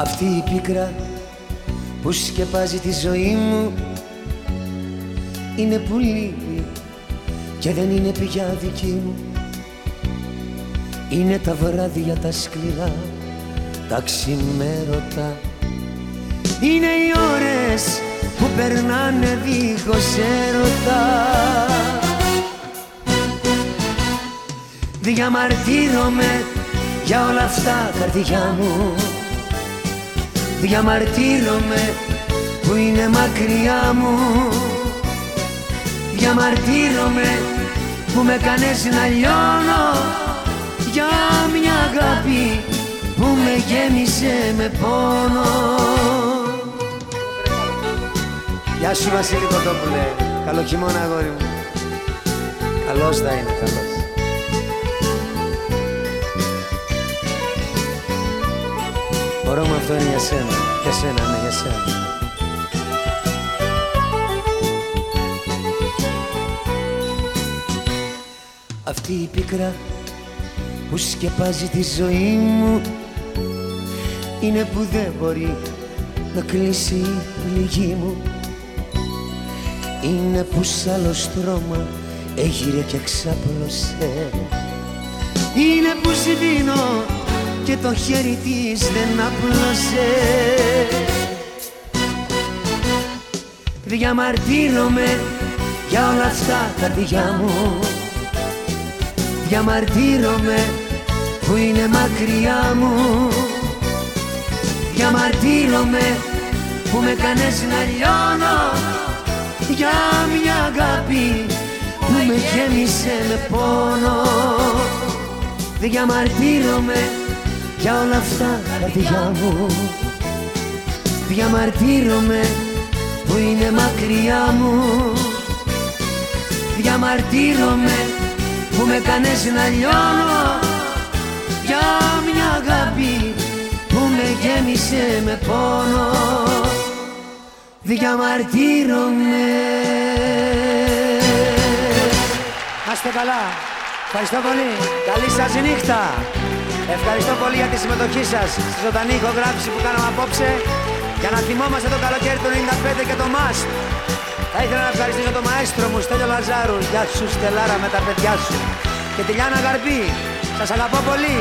Αυτή η πίκρα που σκεπάζει τη ζωή μου είναι που λείπει και δεν είναι πια δική μου. Είναι τα βράδια τα σκληρά, τα ξημέρωτα. Είναι οι ώρες που περνάνε δίχως έρωτα. Διαμαρτύρομαι για όλα αυτά καρδιά μου Διαμαρτύρομαι που είναι μακριά μου. Διαμαρτύρομαι που με κάνες να λιώνω για μια αγάπη που με γέμισε με πόνο. Γεια σου Βασίλη Κοτόπουλε, καλό χειμώνα αγόρι μου. Καλώς θα είναι, καλώς Μπορώ μου αυτό είναι για σένα, για σένα, ναι, για σένα. Αυτή η πίκρα που σκεπάζει τη ζωή μου είναι που δεν μπορεί να κλείσει η πληγή μου. Είναι που σ' άλλο στρώμα έγειρε και ξάπλωσε είναι που δίνω και το χέρι της δεν απλώσε. Διαμαρτύρομαι για όλα αυτά καρδιά μου. Διαμαρτύρομαι που είναι μακριά μου. Διαμαρτύρομαι που με κάνες να λιώνω Για μια αγάπη που με γέμισε με πόνο. Διαμαρτύρομαι για όλα αυτά καρδιά μου Διαμαρτύρομαι που είναι μακριά μου Διαμαρτύρομαι που με κάνες να λιώνω για μια αγάπη που με γέμισε με πόνο διαμαρτύρομαι Να είστε καλά. Ευχαριστώ πολύ. Καλή σας νύχτα. Ευχαριστώ πολύ για τη συμμετοχή σας στη ζωντανή ηχογράφηση που κάναμε απόψε για να θυμόμαστε το καλοκαίρι του 95 και το Must. Θα ήθελα να ευχαριστήσω τον μαέστρο μου, Στέλιο Λαζάρου. Γεια σου Στελάρα με τα παιδιά σου. Και τη Λιάνα Γαρμπή. Σας αγαπώ πολύ.